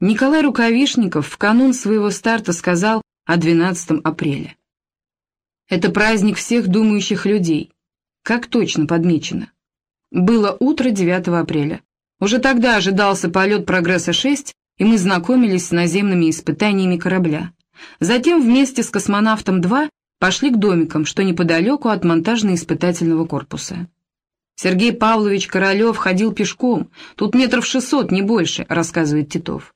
Николай Рукавишников в канун своего старта сказал о 12 апреля. Это праздник всех думающих людей. Как точно подмечено. Было утро 9 апреля. Уже тогда ожидался полет «Прогресса-6», и мы знакомились с наземными испытаниями корабля. Затем вместе с «Космонавтом-2» пошли к домикам, что неподалеку от монтажно-испытательного корпуса. Сергей Павлович Королев ходил пешком, тут метров шестьсот, не больше, рассказывает Титов.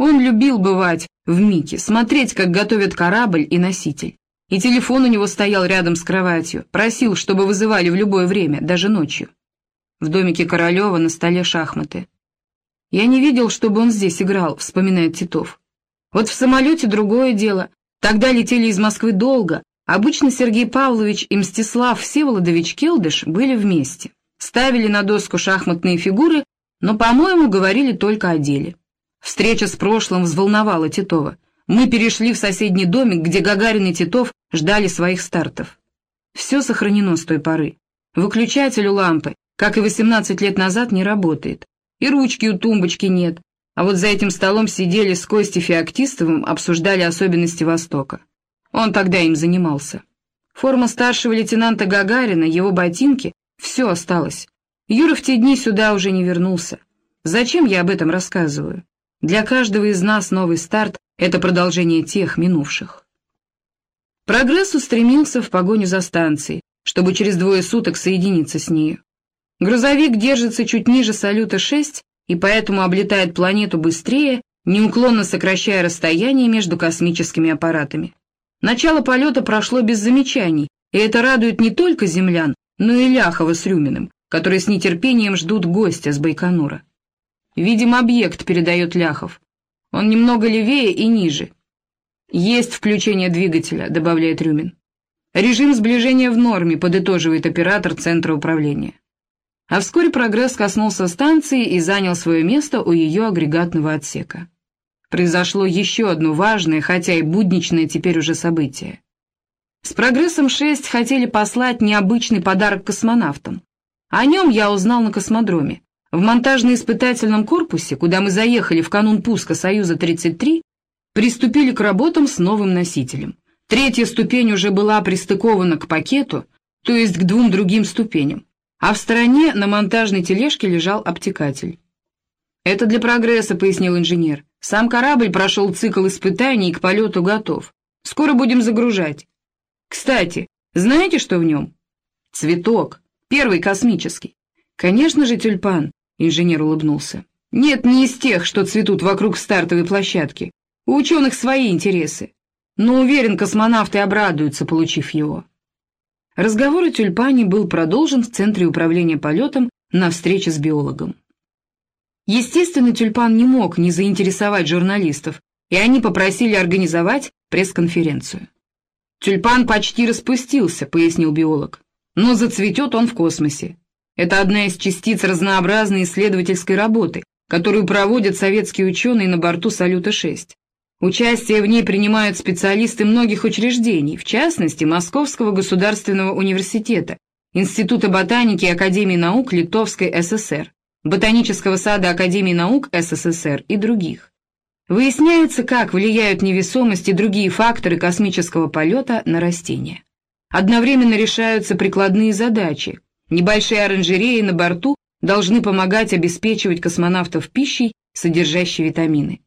Он любил бывать в МИКе, смотреть, как готовят корабль и носитель. И телефон у него стоял рядом с кроватью, просил, чтобы вызывали в любое время, даже ночью. В домике Королева на столе шахматы. «Я не видел, чтобы он здесь играл», — вспоминает Титов. «Вот в самолете другое дело. Тогда летели из Москвы долго. Обычно Сергей Павлович и Мстислав Всеволодович Келдыш были вместе. Ставили на доску шахматные фигуры, но, по-моему, говорили только о деле. Встреча с прошлым взволновала Титова. Мы перешли в соседний домик, где Гагарин и Титов ждали своих стартов. Все сохранено с той поры. Выключатель у лампы, как и 18 лет назад, не работает. И ручки у тумбочки нет. А вот за этим столом сидели с Костей Феоктистовым, обсуждали особенности Востока. Он тогда им занимался. Форма старшего лейтенанта Гагарина, его ботинки — все осталось. Юра в те дни сюда уже не вернулся. Зачем я об этом рассказываю? Для каждого из нас новый старт — это продолжение тех минувших. Прогресс устремился в погоню за станцией, чтобы через двое суток соединиться с нею. Грузовик держится чуть ниже «Салюта-6» и поэтому облетает планету быстрее, неуклонно сокращая расстояние между космическими аппаратами. Начало полета прошло без замечаний, и это радует не только землян, но и Ляхова с Рюминым, которые с нетерпением ждут гостя с Байконура. Видим, объект, передает Ляхов. Он немного левее и ниже. Есть включение двигателя, добавляет Рюмин. Режим сближения в норме, подытоживает оператор центра управления. А вскоре прогресс коснулся станции и занял свое место у ее агрегатного отсека. Произошло еще одно важное, хотя и будничное теперь уже событие. С прогрессом-6 хотели послать необычный подарок космонавтам. О нем я узнал на космодроме. В монтажно-испытательном корпусе, куда мы заехали в канун пуска «Союза-33», приступили к работам с новым носителем. Третья ступень уже была пристыкована к пакету, то есть к двум другим ступеням, а в стороне на монтажной тележке лежал обтекатель. «Это для прогресса», — пояснил инженер. «Сам корабль прошел цикл испытаний и к полету готов. Скоро будем загружать. Кстати, знаете, что в нем? Цветок, первый космический. Конечно же, тюльпан. Инженер улыбнулся. «Нет, не из тех, что цветут вокруг стартовой площадки. У ученых свои интересы. Но уверен, космонавты обрадуются, получив его». Разговор о тюльпане был продолжен в Центре управления полетом на встрече с биологом. Естественно, тюльпан не мог не заинтересовать журналистов, и они попросили организовать пресс-конференцию. «Тюльпан почти распустился», — пояснил биолог, — «но зацветет он в космосе. Это одна из частиц разнообразной исследовательской работы, которую проводят советские ученые на борту «Салюта-6». Участие в ней принимают специалисты многих учреждений, в частности, Московского государственного университета, Института ботаники Академии наук Литовской ССР, Ботанического сада Академии наук СССР и других. Выясняется, как влияют невесомость и другие факторы космического полета на растения. Одновременно решаются прикладные задачи, Небольшие оранжереи на борту должны помогать обеспечивать космонавтов пищей, содержащей витамины.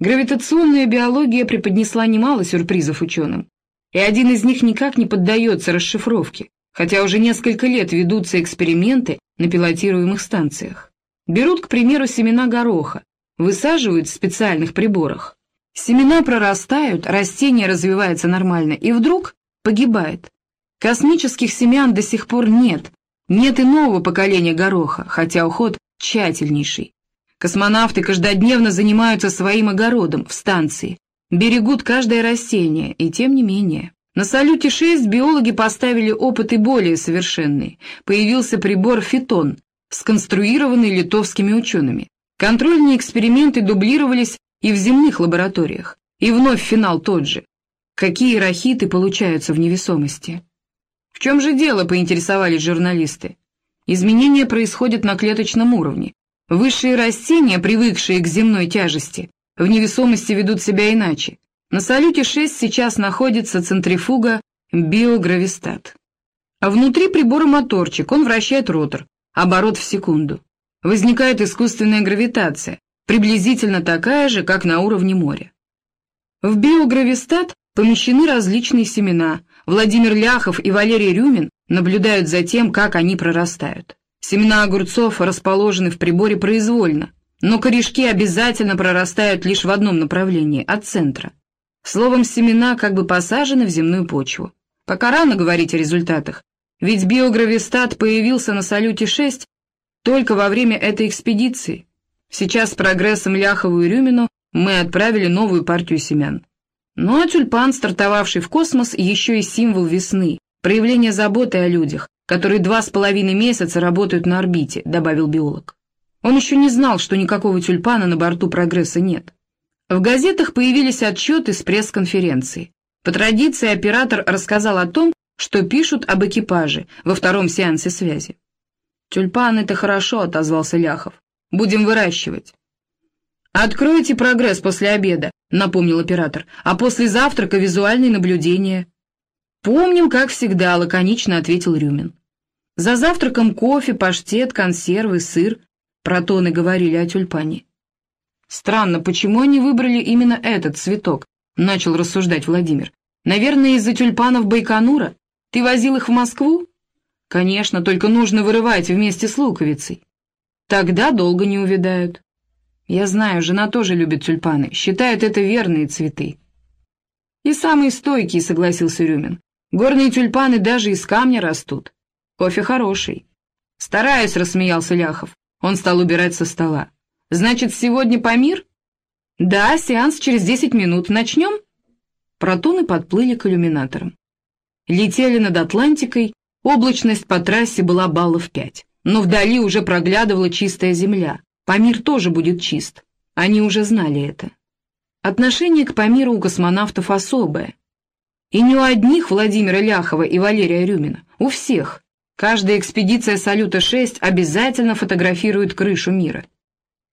Гравитационная биология преподнесла немало сюрпризов ученым, и один из них никак не поддается расшифровке, хотя уже несколько лет ведутся эксперименты на пилотируемых станциях. Берут, к примеру, семена гороха, высаживают в специальных приборах. Семена прорастают, растение развивается нормально, и вдруг погибает. Космических семян до сих пор нет, нет и нового поколения гороха, хотя уход тщательнейший. Космонавты каждодневно занимаются своим огородом в станции, берегут каждое растение, и тем не менее. На «Салюте-6» биологи поставили опыты более совершенные. Появился прибор «Фитон», сконструированный литовскими учеными. Контрольные эксперименты дублировались и в земных лабораториях. И вновь финал тот же. Какие рахиты получаются в невесомости? В чем же дело, поинтересовались журналисты. Изменения происходят на клеточном уровне. Высшие растения, привыкшие к земной тяжести, в невесомости ведут себя иначе. На «Салюте-6» сейчас находится центрифуга биогравистат. А внутри прибора моторчик, он вращает ротор, оборот в секунду. Возникает искусственная гравитация, приблизительно такая же, как на уровне моря. В биогравистат помещены различные семена. Владимир Ляхов и Валерий Рюмин наблюдают за тем, как они прорастают. Семена огурцов расположены в приборе произвольно, но корешки обязательно прорастают лишь в одном направлении, от центра. Словом, семена как бы посажены в земную почву. Пока рано говорить о результатах, ведь биогравистат появился на «Салюте-6» только во время этой экспедиции. Сейчас с прогрессом Ляхову и Рюмину мы отправили новую партию семян. Ну а тюльпан, стартовавший в космос, еще и символ весны, проявление заботы о людях, которые два с половиной месяца работают на орбите», — добавил биолог. Он еще не знал, что никакого тюльпана на борту «Прогресса» нет. В газетах появились отчеты с пресс-конференции. По традиции оператор рассказал о том, что пишут об экипаже во втором сеансе связи. «Тюльпан — это хорошо», — отозвался Ляхов. «Будем выращивать». «Откройте прогресс после обеда», — напомнил оператор, «а после завтрака визуальные наблюдения». «Помним, как всегда», — лаконично ответил Рюмин. За завтраком кофе, паштет, консервы, сыр. Протоны говорили о тюльпане. «Странно, почему они выбрали именно этот цветок?» — начал рассуждать Владимир. «Наверное, из-за тюльпанов Байконура? Ты возил их в Москву?» «Конечно, только нужно вырывать вместе с луковицей. Тогда долго не увядают». «Я знаю, жена тоже любит тюльпаны, считает это верные цветы». «И самые стойкие», — согласился Рюмин. «Горные тюльпаны даже из камня растут. Кофе хороший. Стараюсь, рассмеялся Ляхов. Он стал убирать со стола. Значит, сегодня Памир? Да, сеанс через десять минут. Начнем? Протоны подплыли к иллюминаторам. Летели над Атлантикой, облачность по трассе была баллов пять. Но вдали уже проглядывала чистая земля. Памир тоже будет чист. Они уже знали это. Отношение к Памиру у космонавтов особое. И не у одних Владимира Ляхова и Валерия Рюмина, у всех. Каждая экспедиция «Салюта-6» обязательно фотографирует крышу мира.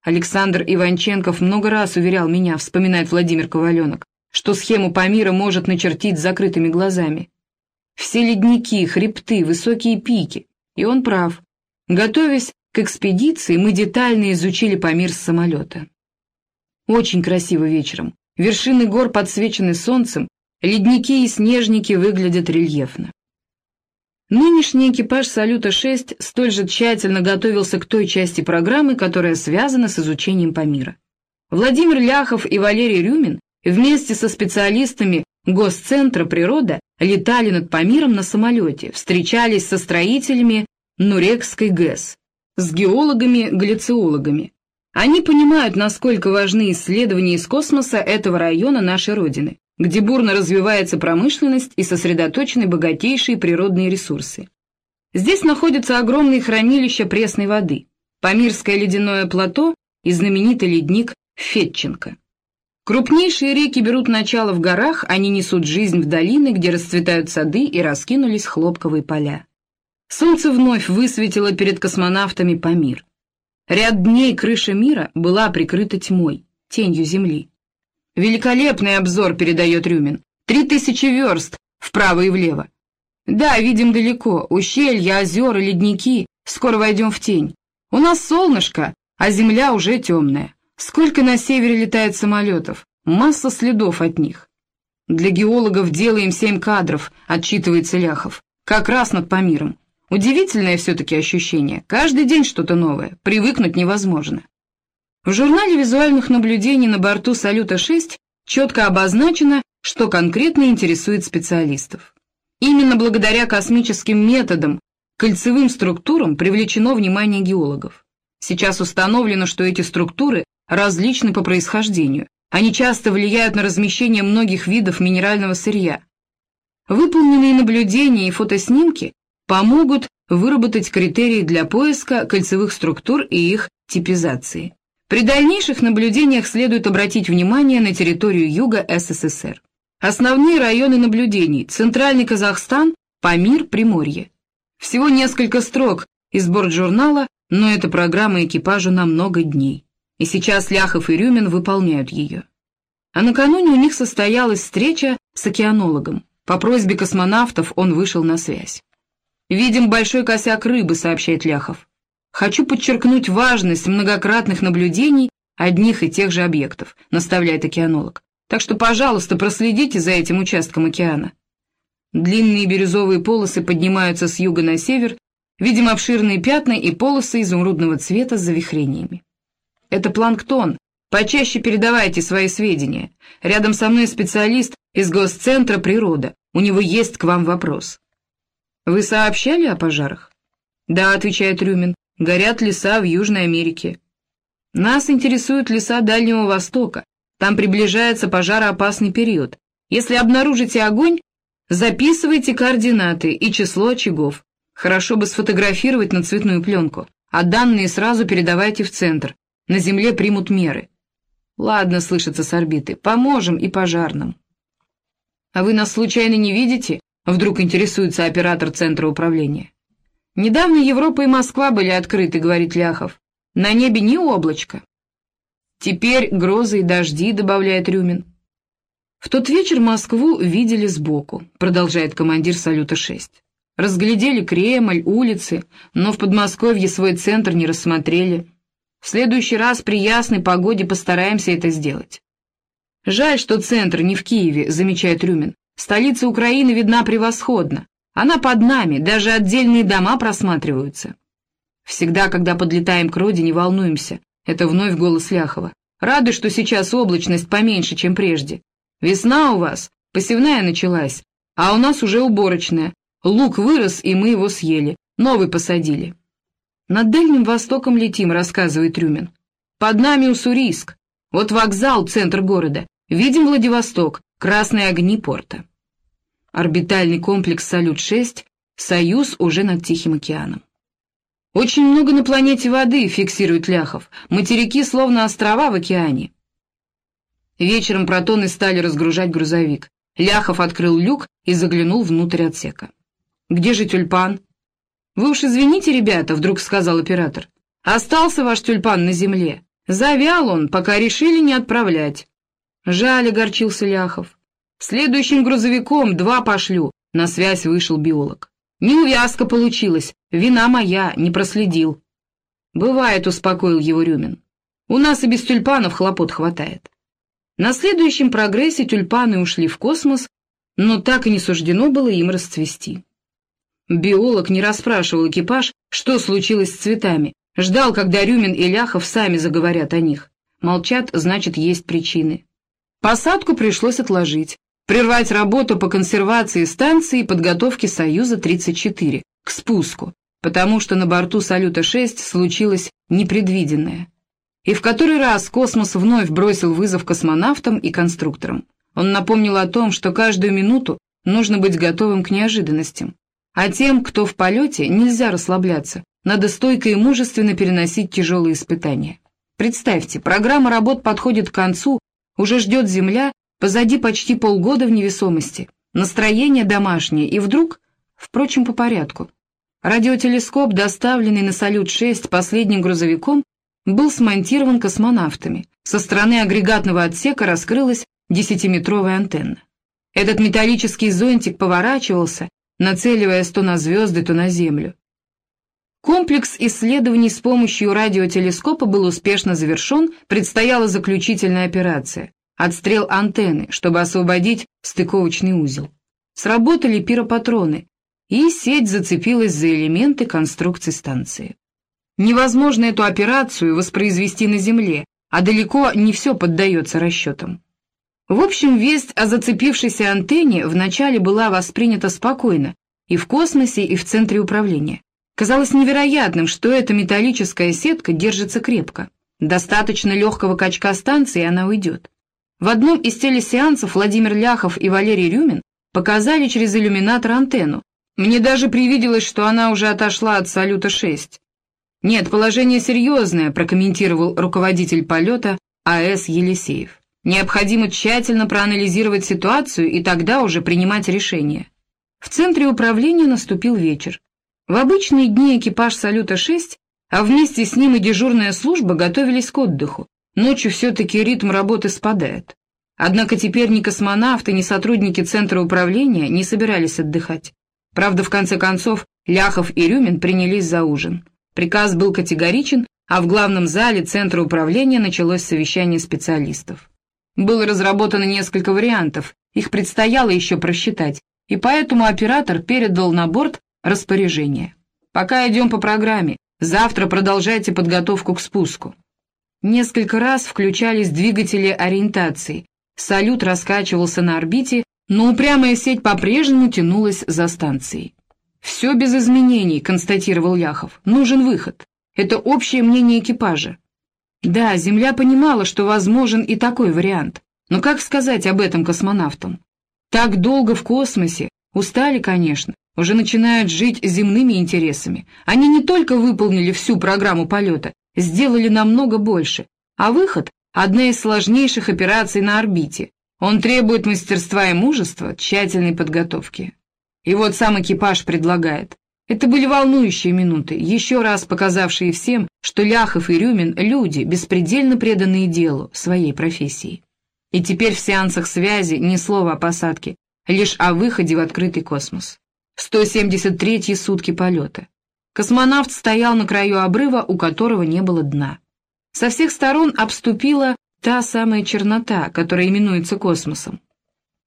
Александр Иванченков много раз уверял меня, вспоминает Владимир Коваленок, что схему Памира может начертить с закрытыми глазами. Все ледники, хребты, высокие пики. И он прав. Готовясь к экспедиции, мы детально изучили Памир с самолета. Очень красиво вечером. Вершины гор подсвечены солнцем, ледники и снежники выглядят рельефно. Нынешний экипаж «Салюта-6» столь же тщательно готовился к той части программы, которая связана с изучением Памира. Владимир Ляхов и Валерий Рюмин вместе со специалистами Госцентра природа летали над Памиром на самолете, встречались со строителями Нурекской ГЭС, с геологами-гляциологами. Они понимают, насколько важны исследования из космоса этого района нашей Родины где бурно развивается промышленность и сосредоточены богатейшие природные ресурсы. Здесь находятся огромные хранилища пресной воды, Памирское ледяное плато и знаменитый ледник Фетченко. Крупнейшие реки берут начало в горах, они несут жизнь в долины, где расцветают сады и раскинулись хлопковые поля. Солнце вновь высветило перед космонавтами Памир. Ряд дней крыша мира была прикрыта тьмой, тенью земли. Великолепный обзор передает Рюмин. Три тысячи верст вправо и влево. Да, видим далеко, ущелья, озера, ледники. Скоро войдем в тень. У нас солнышко, а земля уже темная. Сколько на севере летает самолетов, масса следов от них. Для геологов делаем семь кадров, отчитывается Ляхов. Как раз над Памиром. Удивительное все-таки ощущение. Каждый день что-то новое. Привыкнуть невозможно. В журнале визуальных наблюдений на борту «Салюта-6» четко обозначено, что конкретно интересует специалистов. Именно благодаря космическим методам, кольцевым структурам привлечено внимание геологов. Сейчас установлено, что эти структуры различны по происхождению, они часто влияют на размещение многих видов минерального сырья. Выполненные наблюдения и фотоснимки помогут выработать критерии для поиска кольцевых структур и их типизации. При дальнейших наблюдениях следует обратить внимание на территорию юга СССР. Основные районы наблюдений – Центральный Казахстан, Памир, Приморье. Всего несколько строк из бортжурнала но эта программа экипажу на много дней, и сейчас Ляхов и Рюмин выполняют ее. А накануне у них состоялась встреча с океанологом. По просьбе космонавтов он вышел на связь. «Видим большой косяк рыбы», — сообщает Ляхов. «Хочу подчеркнуть важность многократных наблюдений одних и тех же объектов», — наставляет океанолог. «Так что, пожалуйста, проследите за этим участком океана». Длинные бирюзовые полосы поднимаются с юга на север, видим обширные пятна и полосы изумрудного цвета с завихрениями. Это планктон. Почаще передавайте свои сведения. Рядом со мной специалист из Госцентра природа. У него есть к вам вопрос. Вы сообщали о пожарах? Да, отвечает Рюмин. Горят леса в Южной Америке. Нас интересуют леса Дальнего Востока. Там приближается пожароопасный период. Если обнаружите огонь, записывайте координаты и число очагов. Хорошо бы сфотографировать на цветную пленку, а данные сразу передавайте в центр. На земле примут меры. Ладно, слышится с орбиты, поможем и пожарным. А вы нас случайно не видите? Вдруг интересуется оператор центра управления. Недавно Европа и Москва были открыты, говорит Ляхов. На небе ни облачка. Теперь грозы и дожди, добавляет Рюмин. В тот вечер Москву видели сбоку, продолжает командир «Салюта-6». Разглядели Кремль, улицы, но в Подмосковье свой центр не рассмотрели. В следующий раз при ясной погоде постараемся это сделать. Жаль, что центр не в Киеве, замечает Рюмин. Столица Украины видна превосходно. Она под нами, даже отдельные дома просматриваются. Всегда, когда подлетаем к родине, волнуемся. Это вновь голос Ляхова. Рады, что сейчас облачность поменьше, чем прежде. Весна у вас, посевная началась, а у нас уже уборочная. Лук вырос, и мы его съели, новый посадили. «Над Дальним Востоком летим», — рассказывает Трюмин. «Под нами Уссурийск. Вот вокзал, центр города. Видим Владивосток, красные огни порта». Орбитальный комплекс «Салют-6», «Союз» уже над Тихим океаном. «Очень много на планете воды», — фиксирует Ляхов. «Материки словно острова в океане». Вечером протоны стали разгружать грузовик. Ляхов открыл люк и заглянул внутрь отсека. «Где же тюльпан?» «Вы уж извините, ребята», — вдруг сказал оператор. «Остался ваш тюльпан на земле. Завял он, пока решили не отправлять». «Жаль», — огорчился Ляхов. «Следующим грузовиком два пошлю», — на связь вышел биолог. «Неувязка получилась, вина моя, не проследил». «Бывает», — успокоил его Рюмин. «У нас и без тюльпанов хлопот хватает». На следующем прогрессе тюльпаны ушли в космос, но так и не суждено было им расцвести. Биолог не расспрашивал экипаж, что случилось с цветами, ждал, когда Рюмин и Ляхов сами заговорят о них. Молчат, значит, есть причины. Посадку пришлось отложить, прервать работу по консервации станции и подготовке «Союза-34» к спуску, потому что на борту «Салюта-6» случилось непредвиденное. И в который раз космос вновь бросил вызов космонавтам и конструкторам. Он напомнил о том, что каждую минуту нужно быть готовым к неожиданностям, а тем, кто в полете, нельзя расслабляться, надо стойко и мужественно переносить тяжелые испытания. Представьте, программа работ подходит к концу, уже ждет Земля, позади почти полгода в невесомости, настроение домашнее, и вдруг, впрочем, по порядку. Радиотелескоп, доставленный на «Салют-6» последним грузовиком, был смонтирован космонавтами. Со стороны агрегатного отсека раскрылась десятиметровая антенна. Этот металлический зонтик поворачивался, нацеливаясь то на звезды, то на Землю. Комплекс исследований с помощью радиотелескопа был успешно завершен, предстояла заключительная операция – отстрел антенны, чтобы освободить стыковочный узел. Сработали пиропатроны, и сеть зацепилась за элементы конструкции станции. Невозможно эту операцию воспроизвести на Земле, а далеко не все поддается расчетам. В общем, весть о зацепившейся антенне вначале была воспринята спокойно и в космосе, и в центре управления. Казалось невероятным, что эта металлическая сетка держится крепко. Достаточно легкого качка станции, и она уйдет. В одном из телесеансов Владимир Ляхов и Валерий Рюмин показали через иллюминатор антенну. Мне даже привиделось, что она уже отошла от «Салюта-6». «Нет, положение серьезное», прокомментировал руководитель полета А.С. Елисеев. Необходимо тщательно проанализировать ситуацию и тогда уже принимать решение. В центре управления наступил вечер. В обычные дни экипаж «Салюта-6» а вместе с ним и дежурная служба готовились к отдыху. Ночью все-таки ритм работы спадает. Однако теперь ни космонавты, ни сотрудники Центра управления не собирались отдыхать. Правда, в конце концов, Ляхов и Рюмин принялись за ужин. Приказ был категоричен, а в главном зале Центра управления началось совещание специалистов. Было разработано несколько вариантов, их предстояло еще просчитать, и поэтому оператор передал на борт распоряжение. «Пока идем по программе, завтра продолжайте подготовку к спуску». Несколько раз включались двигатели ориентации, салют раскачивался на орбите, но упрямая сеть по-прежнему тянулась за станцией. «Все без изменений», — констатировал Яхов. «Нужен выход. Это общее мнение экипажа». Да, Земля понимала, что возможен и такой вариант. Но как сказать об этом космонавтам? Так долго в космосе, устали, конечно, уже начинают жить земными интересами. Они не только выполнили всю программу полета, сделали намного больше, а выход — одна из сложнейших операций на орбите. Он требует мастерства и мужества, тщательной подготовки. И вот сам экипаж предлагает. Это были волнующие минуты, еще раз показавшие всем, что Ляхов и Рюмин — люди, беспредельно преданные делу, своей профессии. И теперь в сеансах связи ни слова о посадке, лишь о выходе в открытый космос. 173-й сутки полета. Космонавт стоял на краю обрыва, у которого не было дна. Со всех сторон обступила та самая чернота, которая именуется космосом.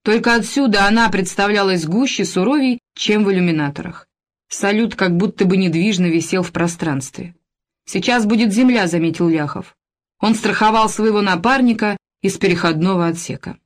Только отсюда она представлялась гуще, суровей, чем в иллюминаторах. Салют как будто бы недвижно висел в пространстве. «Сейчас будет земля», — заметил Ляхов. Он страховал своего напарника из переходного отсека.